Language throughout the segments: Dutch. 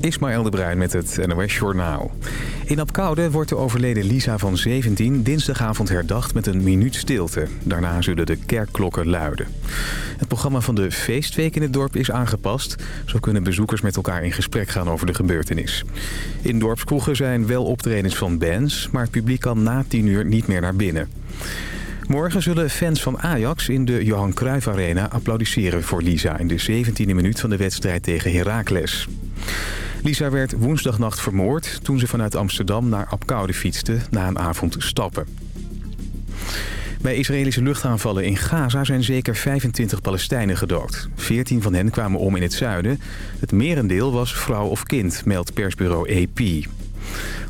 Ismaël de Bruin met het NOS Journaal. In Apkoude wordt de overleden Lisa van 17 dinsdagavond herdacht met een minuut stilte. Daarna zullen de kerkklokken luiden. Het programma van de feestweek in het dorp is aangepast. Zo kunnen bezoekers met elkaar in gesprek gaan over de gebeurtenis. In dorpskroegen zijn wel optredens van bands, maar het publiek kan na 10 uur niet meer naar binnen. Morgen zullen fans van Ajax in de Johan Cruijff Arena applaudisseren voor Lisa... in de 17e minuut van de wedstrijd tegen Heracles. Lisa werd woensdagnacht vermoord toen ze vanuit Amsterdam naar Apkoude fietste na een avond stappen. Bij Israëlische luchtaanvallen in Gaza zijn zeker 25 Palestijnen gedood. 14 van hen kwamen om in het zuiden. Het merendeel was vrouw of kind, meldt persbureau AP.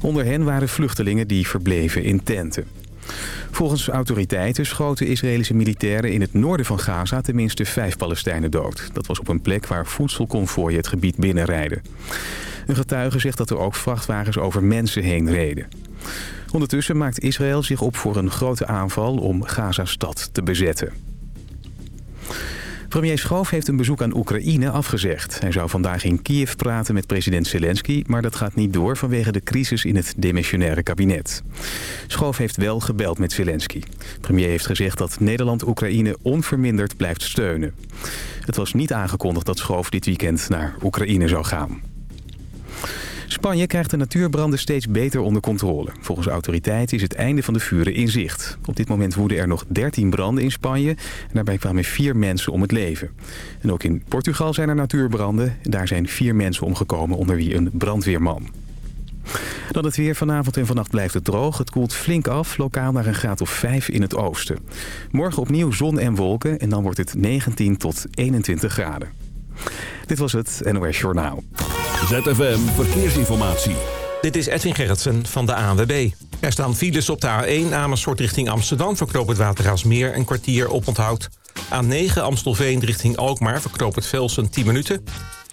Onder hen waren vluchtelingen die verbleven in tenten. Volgens autoriteiten schoten Israëlische militairen in het noorden van Gaza tenminste vijf Palestijnen dood. Dat was op een plek waar voedselconvooien het gebied binnenrijden. Een getuige zegt dat er ook vrachtwagens over mensen heen reden. Ondertussen maakt Israël zich op voor een grote aanval om Gaza-stad te bezetten. Premier Schoof heeft een bezoek aan Oekraïne afgezegd. Hij zou vandaag in Kiev praten met president Zelensky... maar dat gaat niet door vanwege de crisis in het demissionaire kabinet. Schoof heeft wel gebeld met Zelensky. Premier heeft gezegd dat Nederland Oekraïne onverminderd blijft steunen. Het was niet aangekondigd dat Schoof dit weekend naar Oekraïne zou gaan. Spanje krijgt de natuurbranden steeds beter onder controle. Volgens autoriteiten is het einde van de vuren in zicht. Op dit moment woeden er nog 13 branden in Spanje. En daarbij kwamen vier mensen om het leven. En ook in Portugal zijn er natuurbranden. Daar zijn vier mensen omgekomen, onder wie een brandweerman. Dan het weer. Vanavond en vannacht blijft het droog. Het koelt flink af, lokaal naar een graad of 5 in het oosten. Morgen opnieuw zon en wolken en dan wordt het 19 tot 21 graden. Dit was het NOS Journaal. ZFM Verkeersinformatie. Dit is Edwin Gerritsen van de ANWB. Er staan files op de A1 Amersfoort richting Amsterdam... verknoopt het Watergaasmeer een kwartier op onthoud. A9 Amstelveen richting Alkmaar verknoopt het Velsen 10 minuten.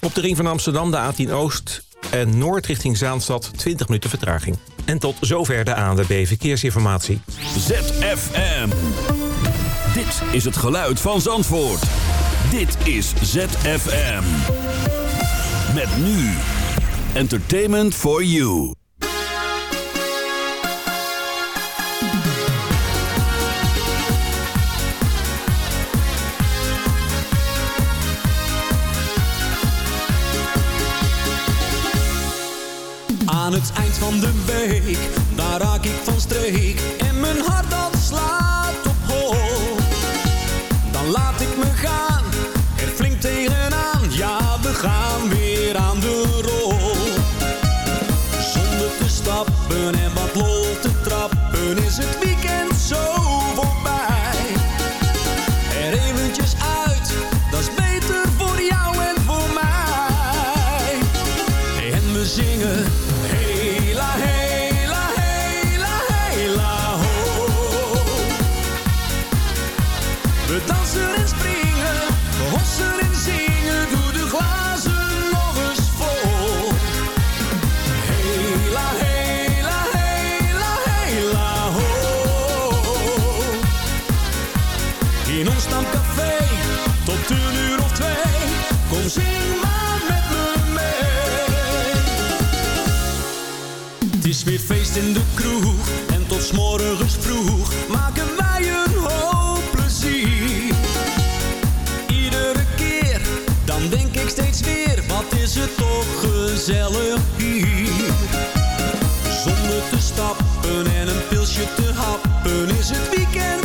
Op de ring van Amsterdam de A10 Oost en Noord richting Zaanstad 20 minuten vertraging. En tot zover de ANWB Verkeersinformatie. ZFM. Dit is het geluid van Zandvoort. Dit is ZFM. Met nu. Entertainment for you. Aan het eind van de week, daar raak ik van streek en mijn hart dat slaat Het is weer feest in de kroeg en tot morgens vroeg maken wij een hoop plezier. Iedere keer, dan denk ik steeds weer, wat is het toch gezellig hier. Zonder te stappen en een pilsje te happen is het weekend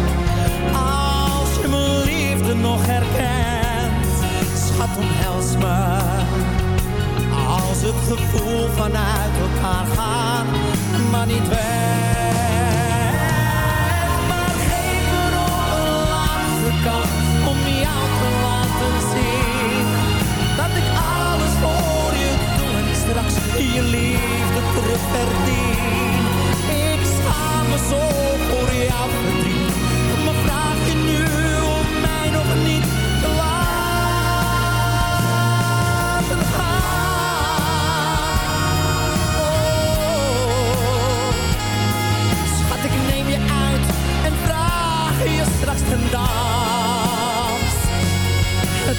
liefde nog herkent. Schat, omhels me. Als het gevoel vanuit elkaar gaat, maar niet weg. Maar geef me nog een laatste kans om jou te laten zien. Dat ik alles voor je doe en straks je liefde terug verdien. Ik schaam me zo voor jou verdriet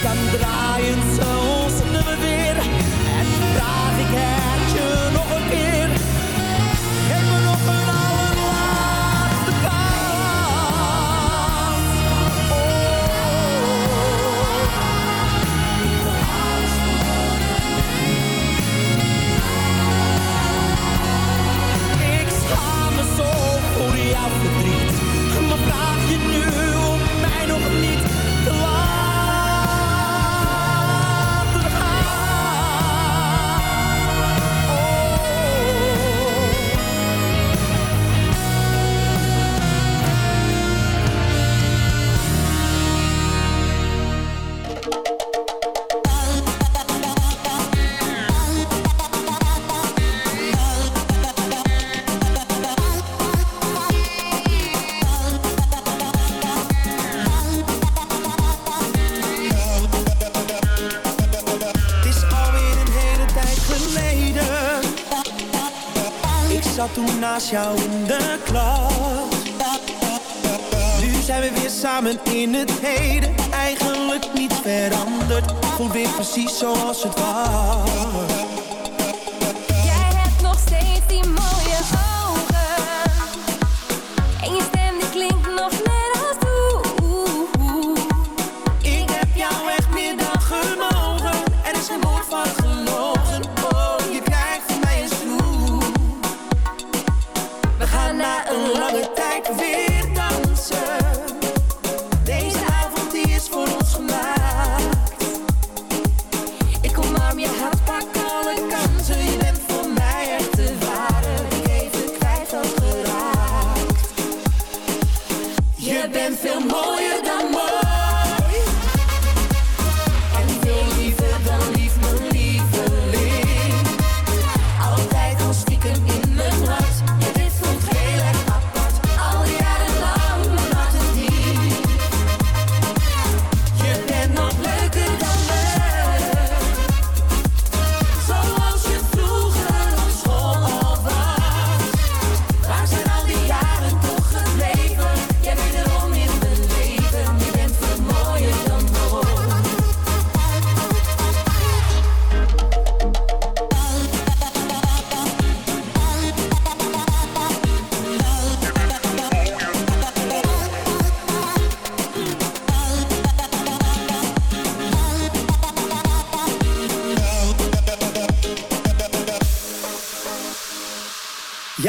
dan draaien ze ons nummer weer en vraag ik hem. precies zoals het was.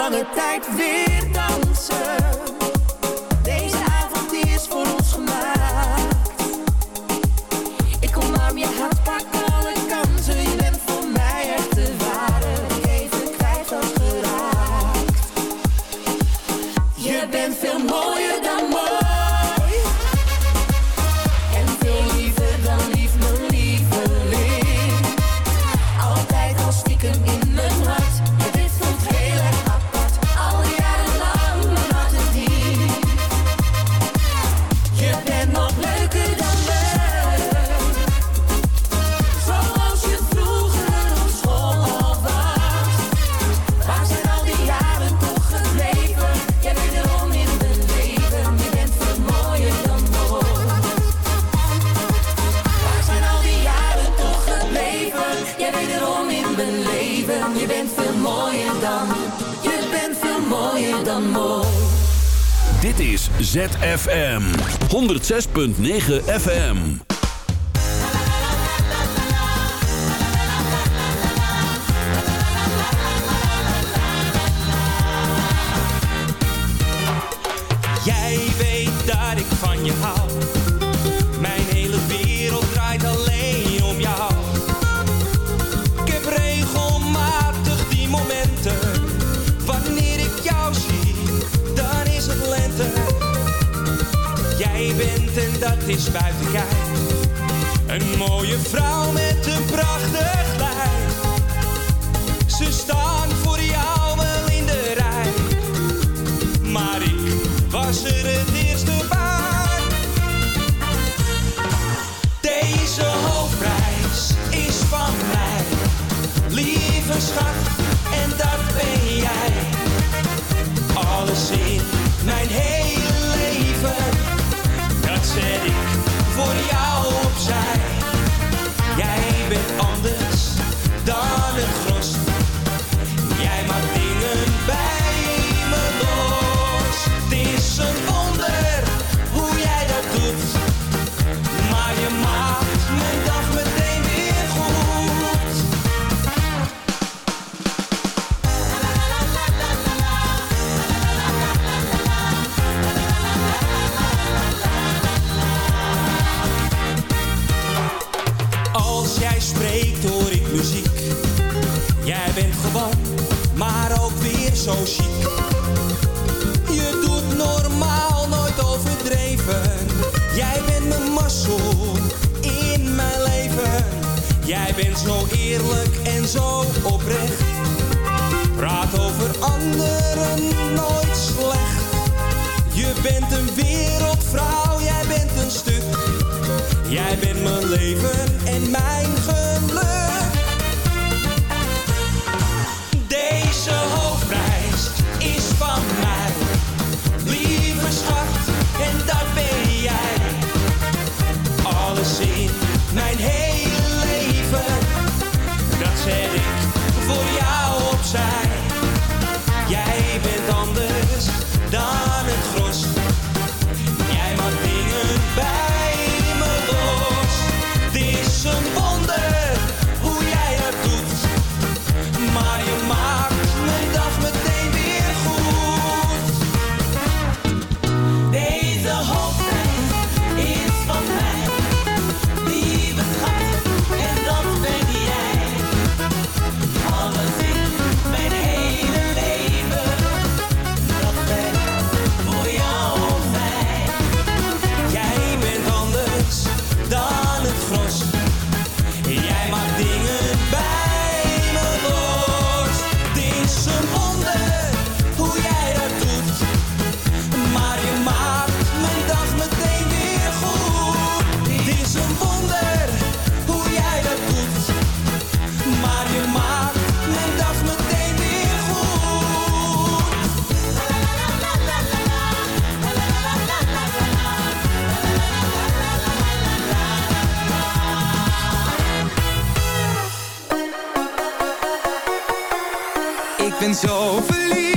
lange tijd weer dansen. Is ZFM 106.9 FM. is buitenkij. Een mooie vrouw met een prachtig Jij bent gewoon, maar ook weer zo chic. Je doet normaal, nooit overdreven. Jij bent mijn mazzel in mijn leven. Jij bent zo eerlijk en zo oprecht. Praat over anderen zo verliefd.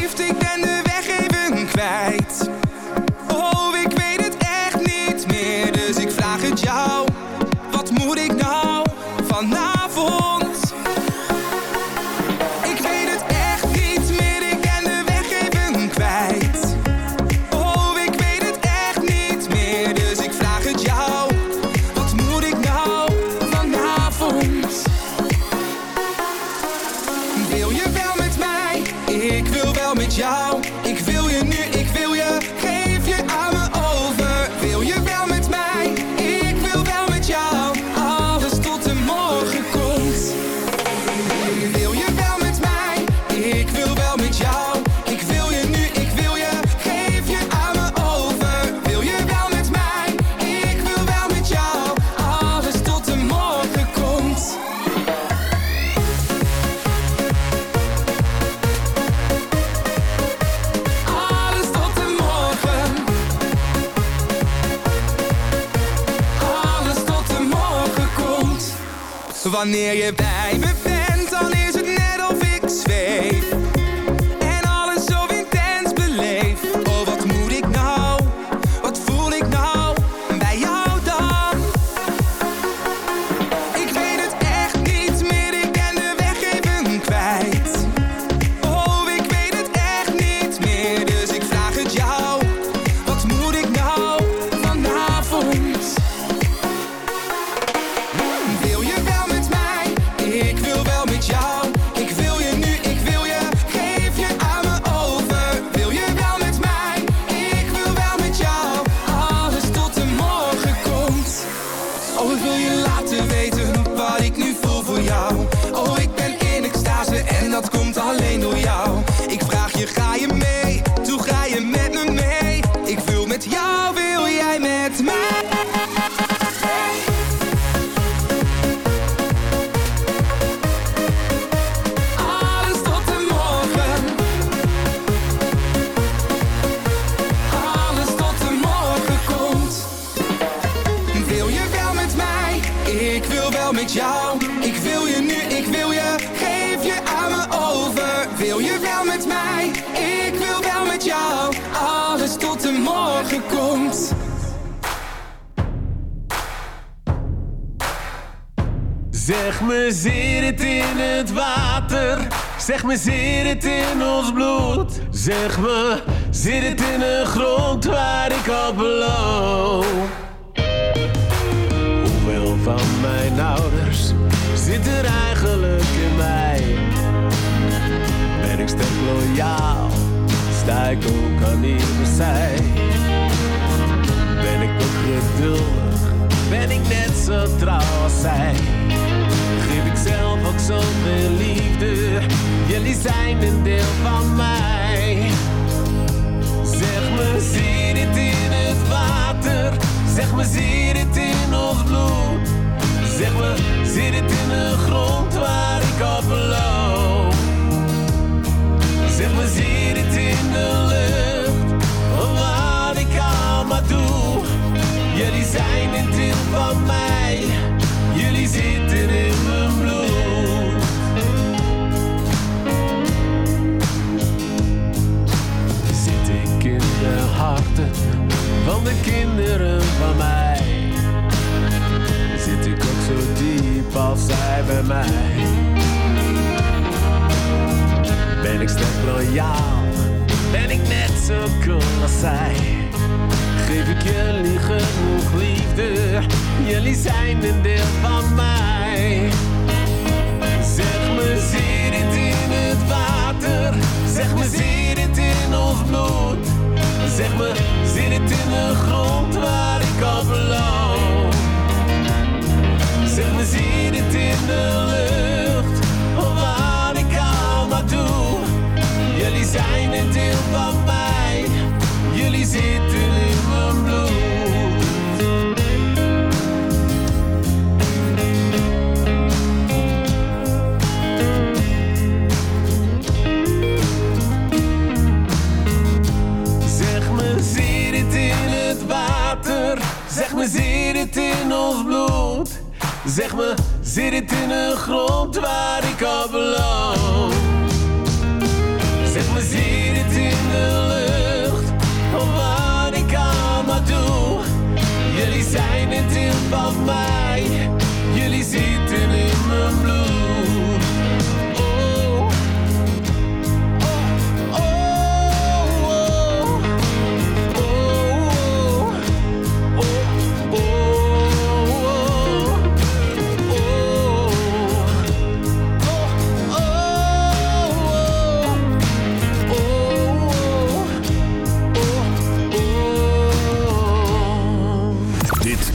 zijn een deel van mij. Jullie zitten in mijn bloed. Zit ik in de harten van de kinderen van mij. Zit ik ook zo diep als zij bij mij. Ben ik sterk loyaal? Ben ik net zo cool als zij? Geef ik jullie genoeg liefde, jullie zijn een deel van mij. Zeg me, zit het in het water, zeg me, zit het in ons bloed. Zeg me, zit het in de grond waar ik al loop. Zeg me, zit het in de lucht, waar ik al maar. Jullie zijn een deel van mij, jullie zitten Zeg me, zit het in het water? Zeg me, zit het in ons bloed? Zeg me, zit het in de grond waar ik al beland? Zeg me, zit. van mij. Jullie zitten in mijn bloed.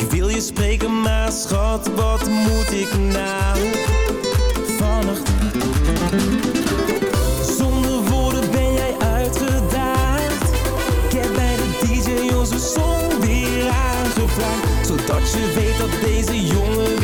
Ik wil je spreken, maar schat, wat moet ik nou? Vannacht. Zonder woorden ben jij uitgedaagd. Ik heb bij de DJ onze song weer aangevraagd. Zodat je weet dat deze jongen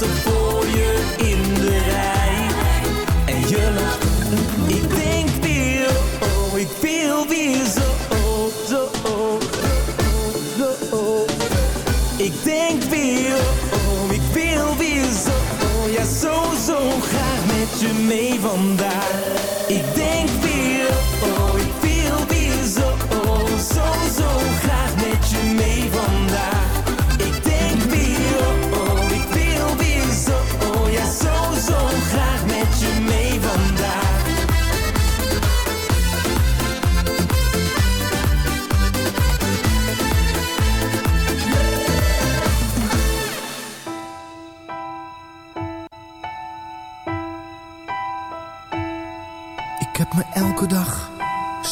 the floor.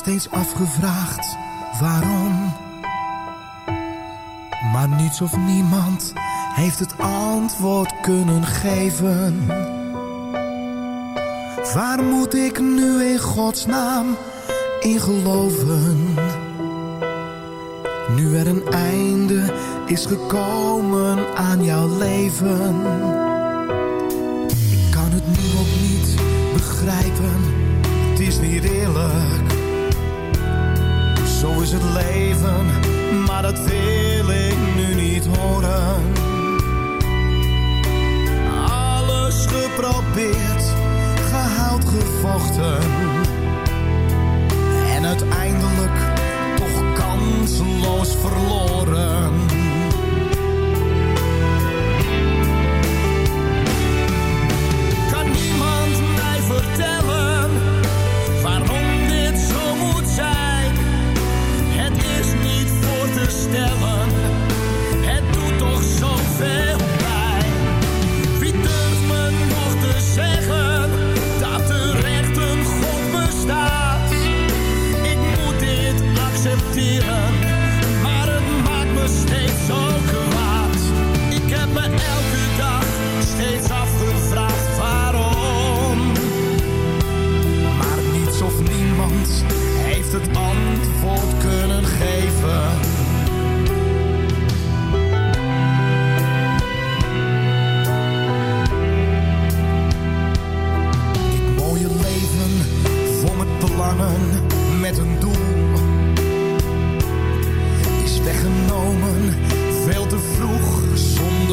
steeds afgevraagd waarom. Maar niets of niemand heeft het antwoord kunnen geven. Waar moet ik nu in godsnaam in geloven? Nu er een einde is gekomen aan jouw leven. het leven, maar dat wil ik nu niet horen. Alles geprobeerd, gehaald, gevochten. En uiteindelijk toch kansloos verloren.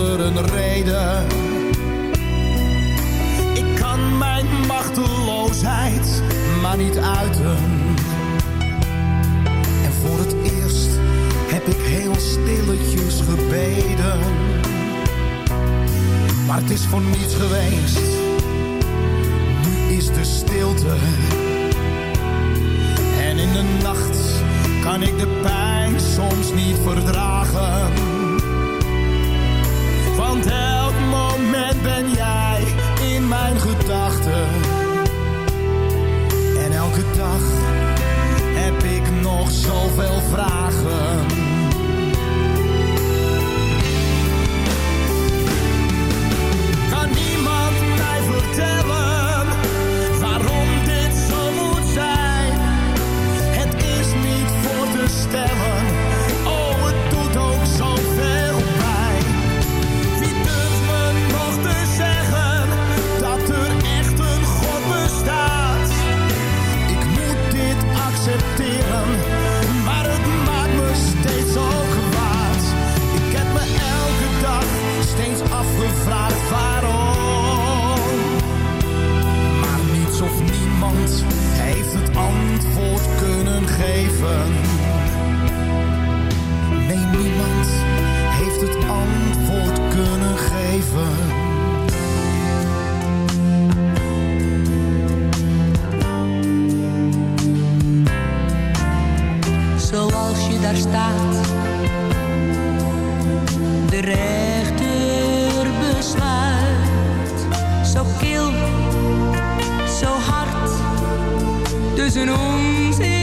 Een reden. Ik kan mijn machteloosheid maar niet uiten. En voor het eerst heb ik heel stilletjes gebeden. Maar het is voor niets geweest. Nu is de stilte. En in de nacht kan ik de pijn soms niet verdragen. Want elk moment ben jij in mijn gedachten. En elke dag heb ik nog zoveel vragen. Nee, niemand heeft het antwoord kunnen geven. Zoals je daar staat, de rechter besluit, zo kil, zo hard, dus.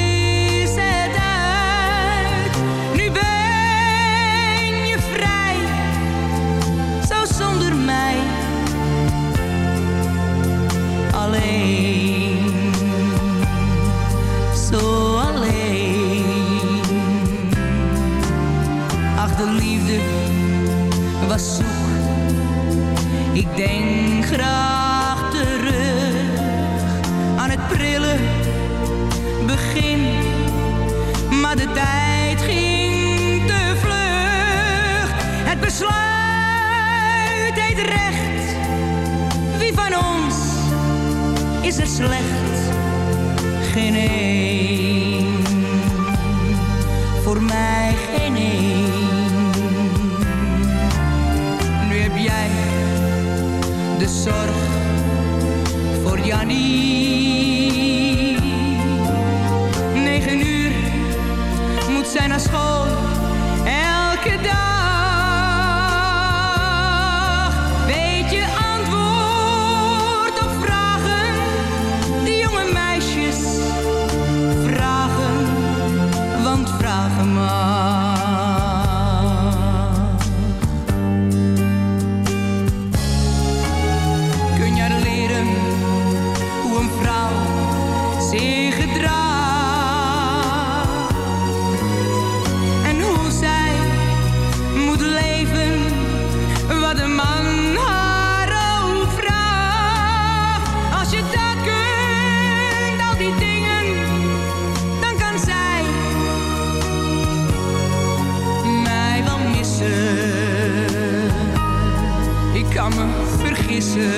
ik kan me vergissen.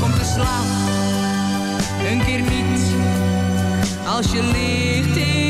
Kom te slapen een keer niet, als je ligt in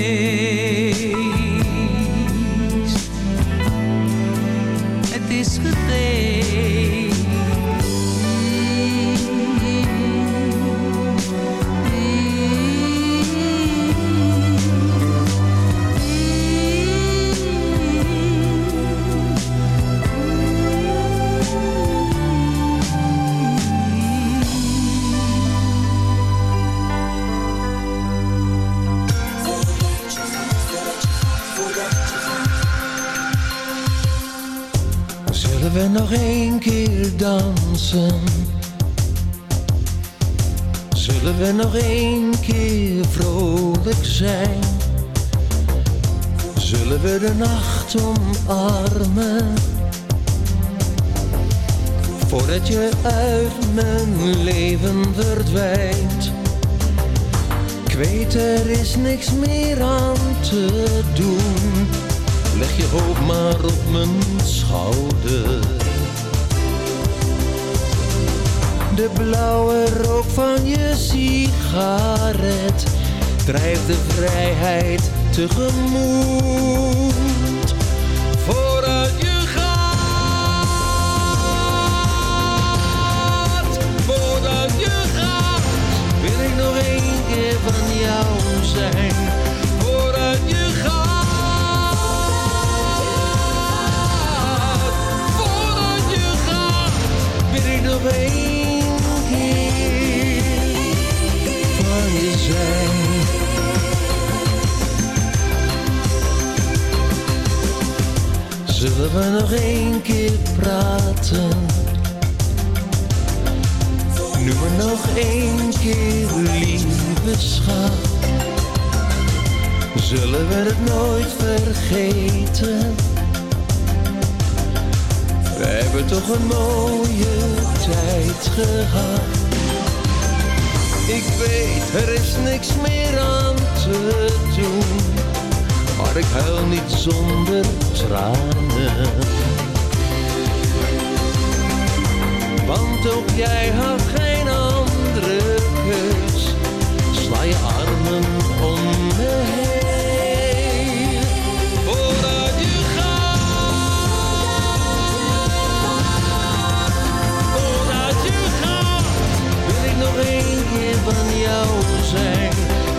geweest. Dansen? Zullen we nog één keer vrolijk zijn? Zullen we de nacht omarmen? Voordat je uit mijn leven verdwijnt. Ik weet er is niks meer aan te doen. Leg je hoofd maar op mijn schouder. De blauwe rook van je sigaret drijft de vrijheid tegemoet. Vooruit je gaat, vooruit je gaat, wil ik nog één keer van jou zijn. Vooruit je gaat, vooruit je gaat, wil ik nog Zullen we nog één keer praten? Nu maar nog één keer, lieve schat. Zullen we het nooit vergeten? We hebben toch een mooie tijd gehad. Ik weet, er is niks meer aan te doen. Maar ik huil niet zonder tranen. Want ook jij had geen andere keus. Sla je armen om me heen. Vooruit je gaat. Vooruit je gaat. Wil ik nog keer van jou zijn.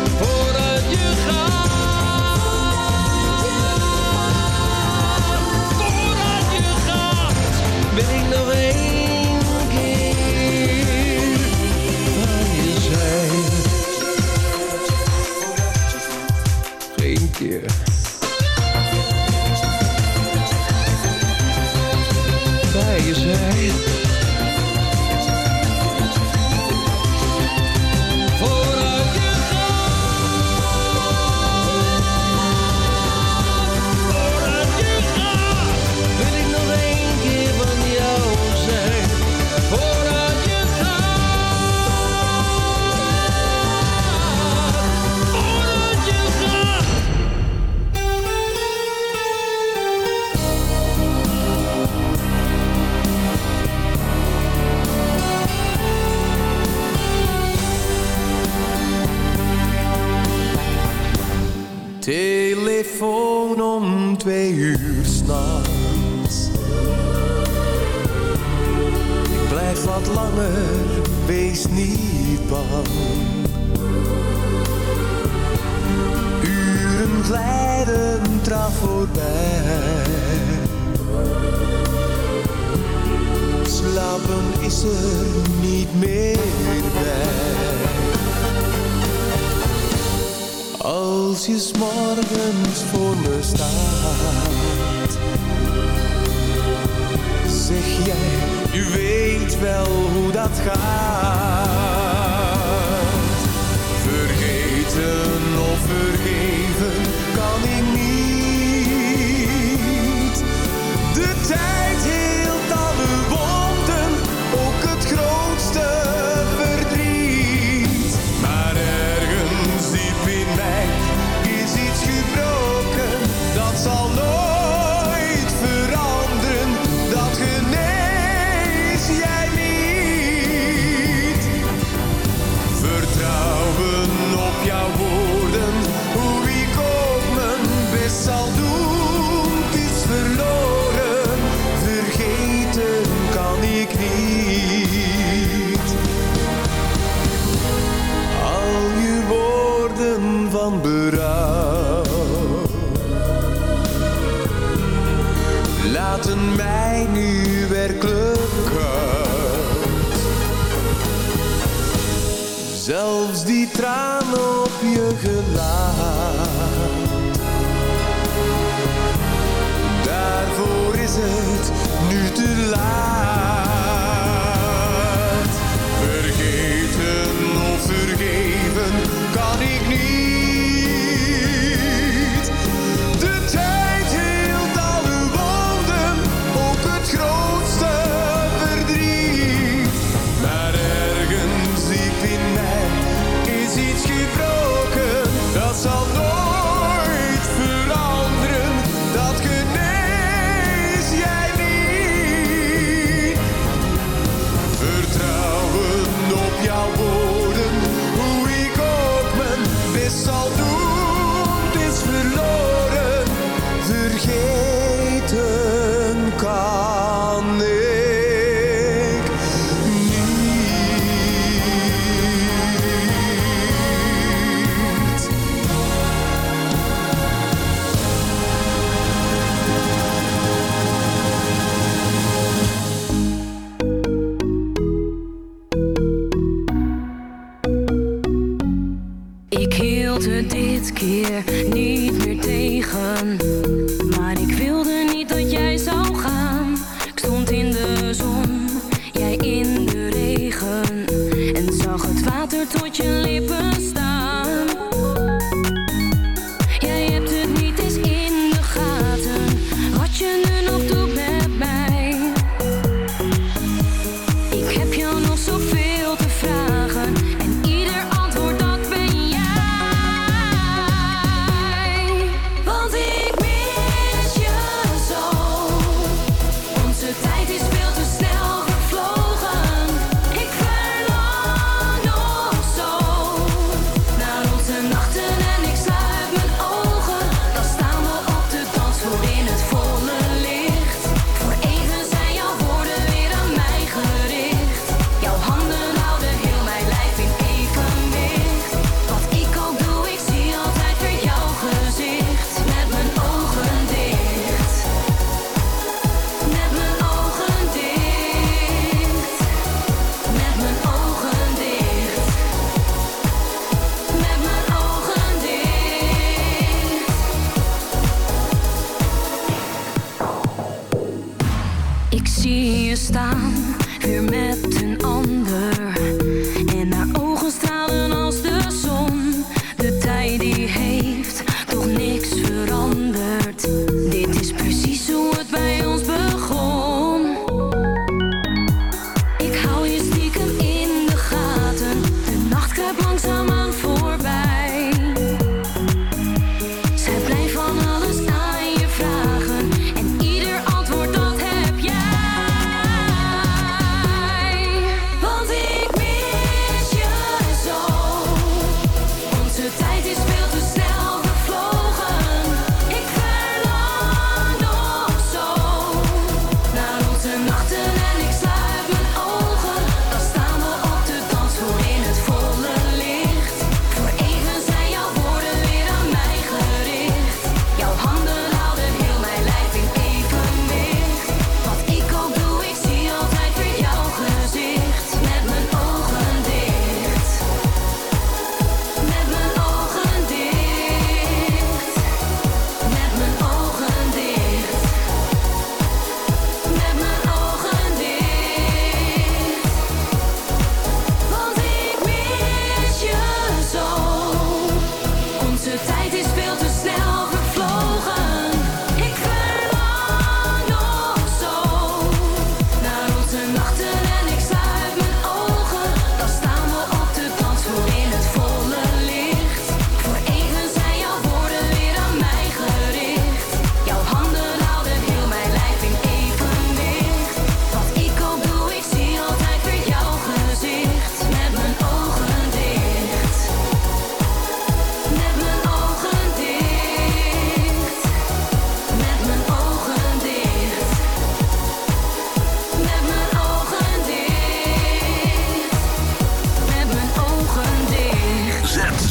Die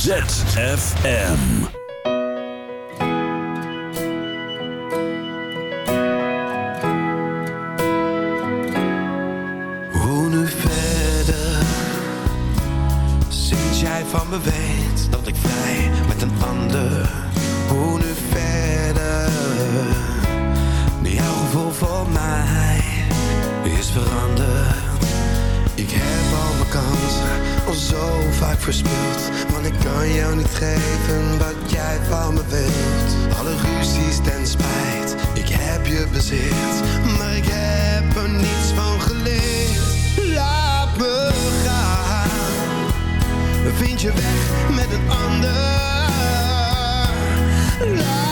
ZFM. Hoe nu verder? Sinds jij van me weet dat ik vrij met een ander. Hoe nu verder? Jouw gevoel voor mij is veranderd. Ik heb al mijn kansen al zo vaak verspild ik kan jou niet geven wat jij van me wilt. Alle ruzies ten spijt, ik heb je bezit. Maar ik heb er niets van geleerd. Laat me gaan. Vind je weg met een ander. Laat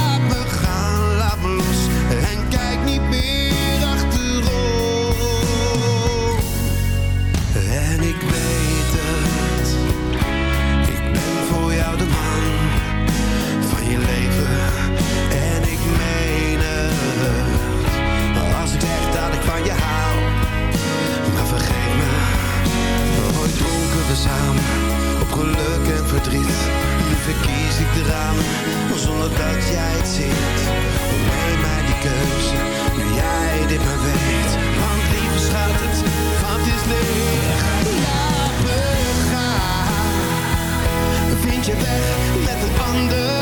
van je hou. Maar vergeet me. Ooit dronken we samen. Op geluk en verdriet. Nu verkies ik de ramen. Zonder dat jij het ziet. Neem mij die keuze. Nu jij dit maar weet. Want lieve schat, het vat is leeg. Laat me gaan. Vind je weg met een ander.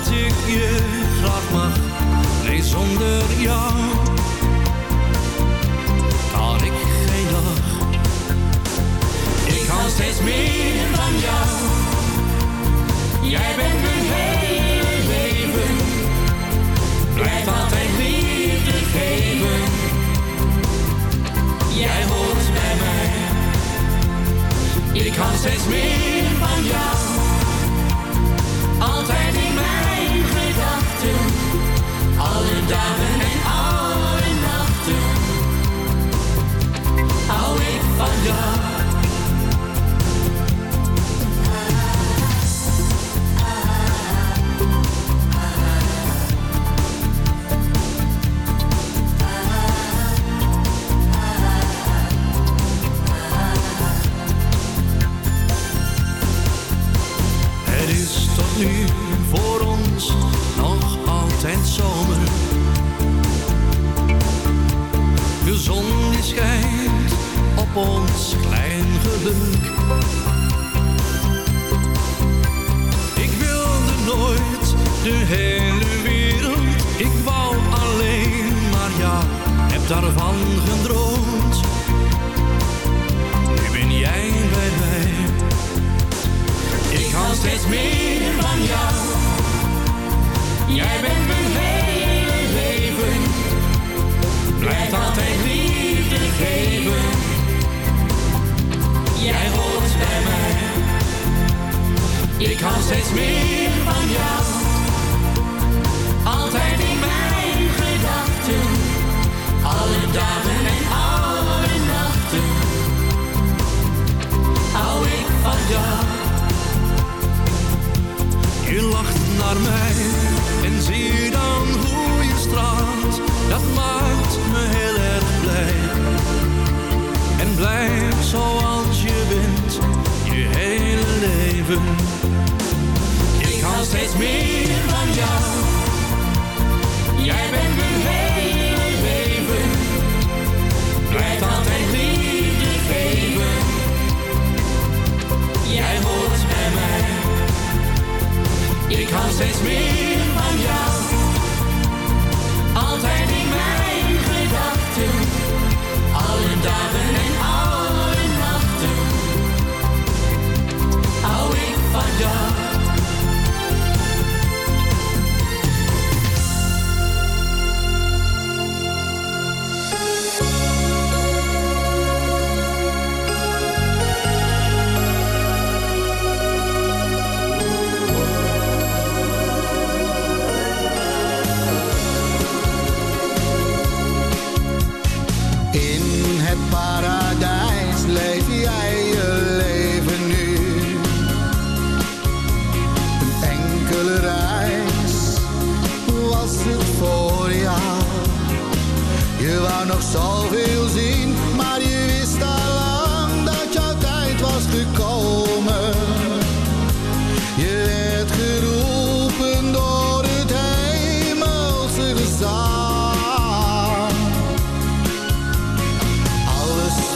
Omdat ik je graag mag, nee zonder jou. Kan ik geen dag. Ik hou steeds meer van jou. Jij bent mijn hele leven. Blijf altijd liefde geven. Jij hoort bij mij. Ik hou steeds meer van jou. Alle dagen en alle nachten. Hou ik van jou. Ons klein geluk. Ik wilde nooit de hele wereld. Ik wou alleen maar ja, heb daarvan gedroomd. It kan steeds meer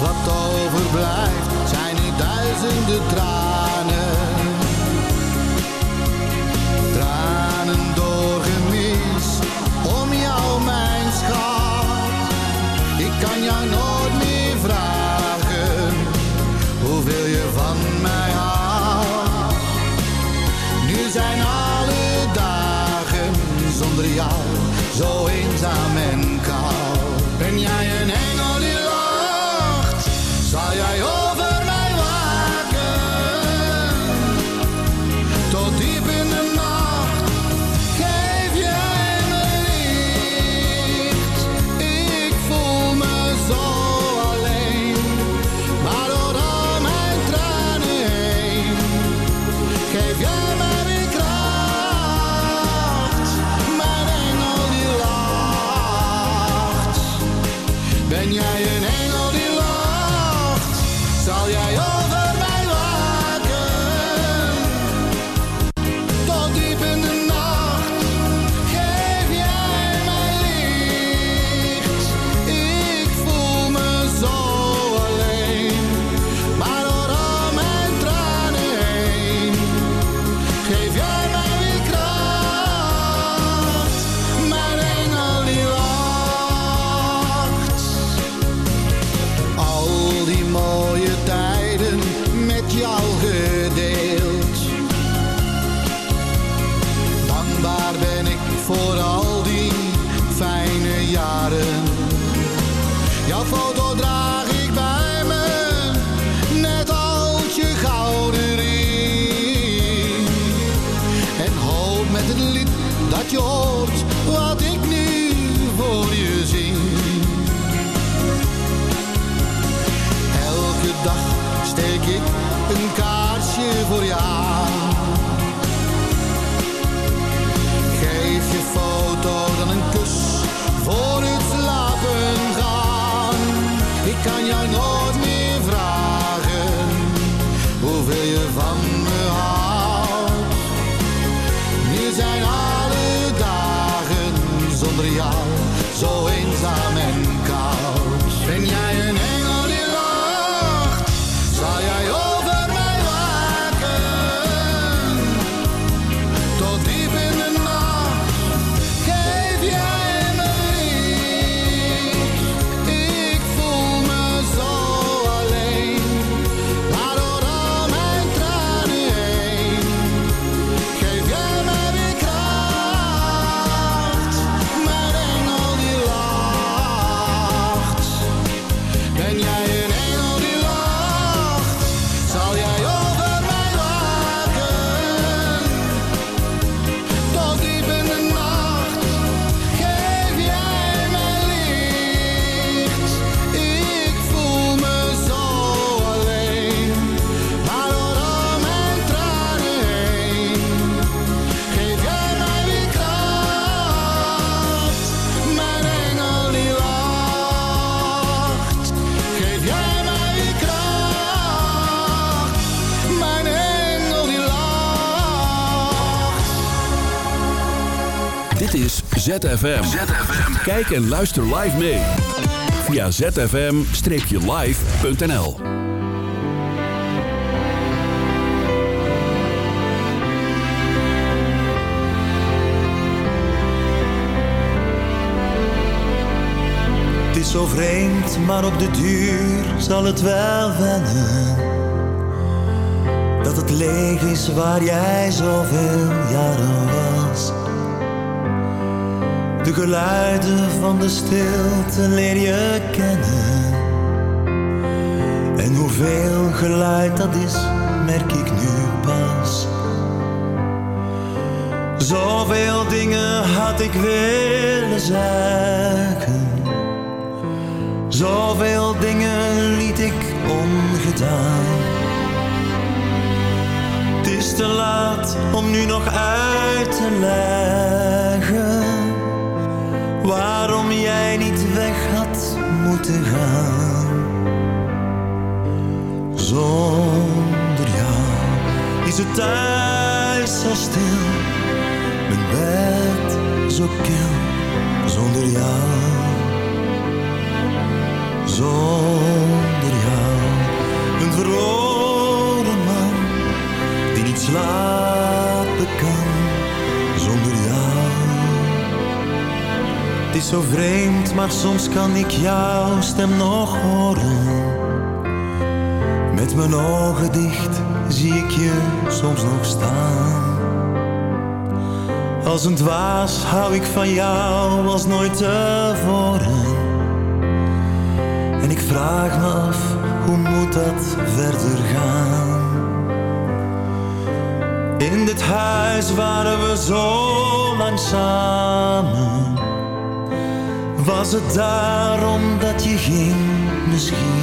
Wat overblijft zijn er duizenden tranen. Tranen door gemis om jou, mijn schat. Ik kan jou nooit meer vragen hoeveel je van mij houdt. Nu zijn alle dagen zonder jou zo heen. dat wat ik nu voor je zing. Elke dag steek ik een kaarsje voor jou ZFM. Kijk en luister live mee. Via zfm-live.nl Het is zo vreemd, maar op de duur zal het wel wennen. Dat het leeg is waar jij zoveel jaren was. De geluiden van de stilte leer je kennen. En hoeveel geluid dat is, merk ik nu pas. Zoveel dingen had ik willen zeggen. Zoveel dingen liet ik ongedaan. Het is te laat om nu nog uit te leggen waarom jij niet weg had moeten gaan. Zonder jou is het thuis zo stil, mijn bed zo kil. Zonder jou, zonder jou, een verloren man die niet slapen kan. Het is zo vreemd, maar soms kan ik jouw stem nog horen. Met mijn ogen dicht zie ik je soms nog staan. Als een dwaas hou ik van jou als nooit tevoren. En ik vraag me af, hoe moet dat verder gaan? In dit huis waren we zo lang samen. Was het daarom dat je ging misschien?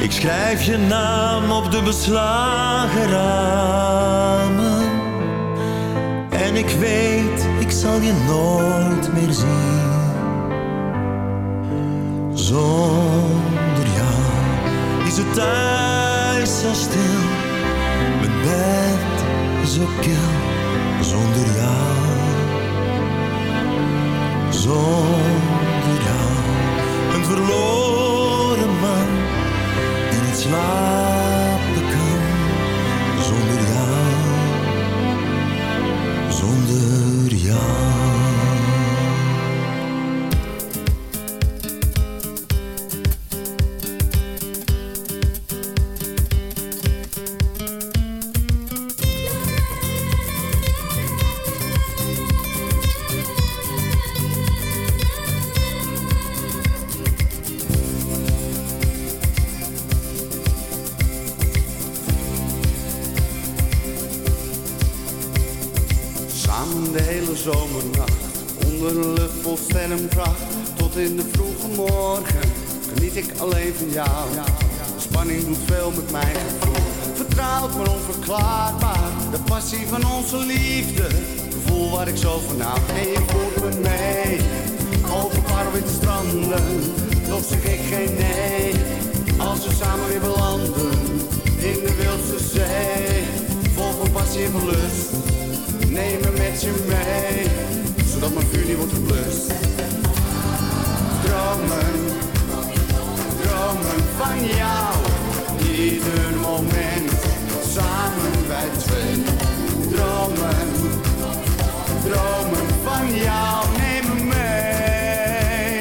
Ik schrijf je naam op de beslagen ramen. En ik weet, ik zal je nooit meer zien. Zonder jou is het thuis zo stil. Mijn bed zo kil. Zonder jou. Zonder jou. Een verloren man die niet slapen van jou, ieder moment, samen wij twee. Dromen, dromen van jou, neem me mee.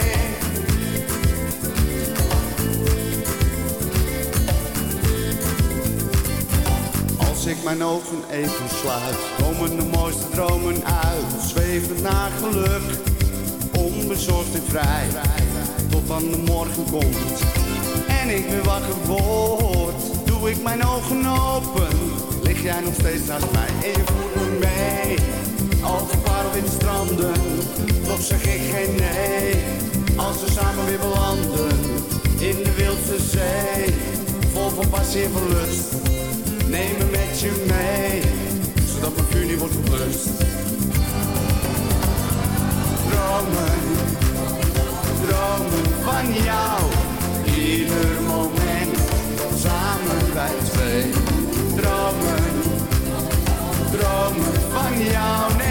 Als ik mijn ogen even sluit, komen de mooiste dromen uit. Zwevend naar geluk, onbezorgd en vrij. Tot dan de morgen komt en ik weer wakker word. Doe ik mijn ogen open, lig jij nog steeds naast mij. En je voert me mee, over parelwitte stranden. Toch zeg ik geen nee, als we samen weer belanden. In de wildste zee, vol van passie en van lust. Neem me met je mee, zodat mijn vuur niet wordt geblust. Dromen, dromen van jou, ieder moment, samen wij twee. Dromen, dromen van jou,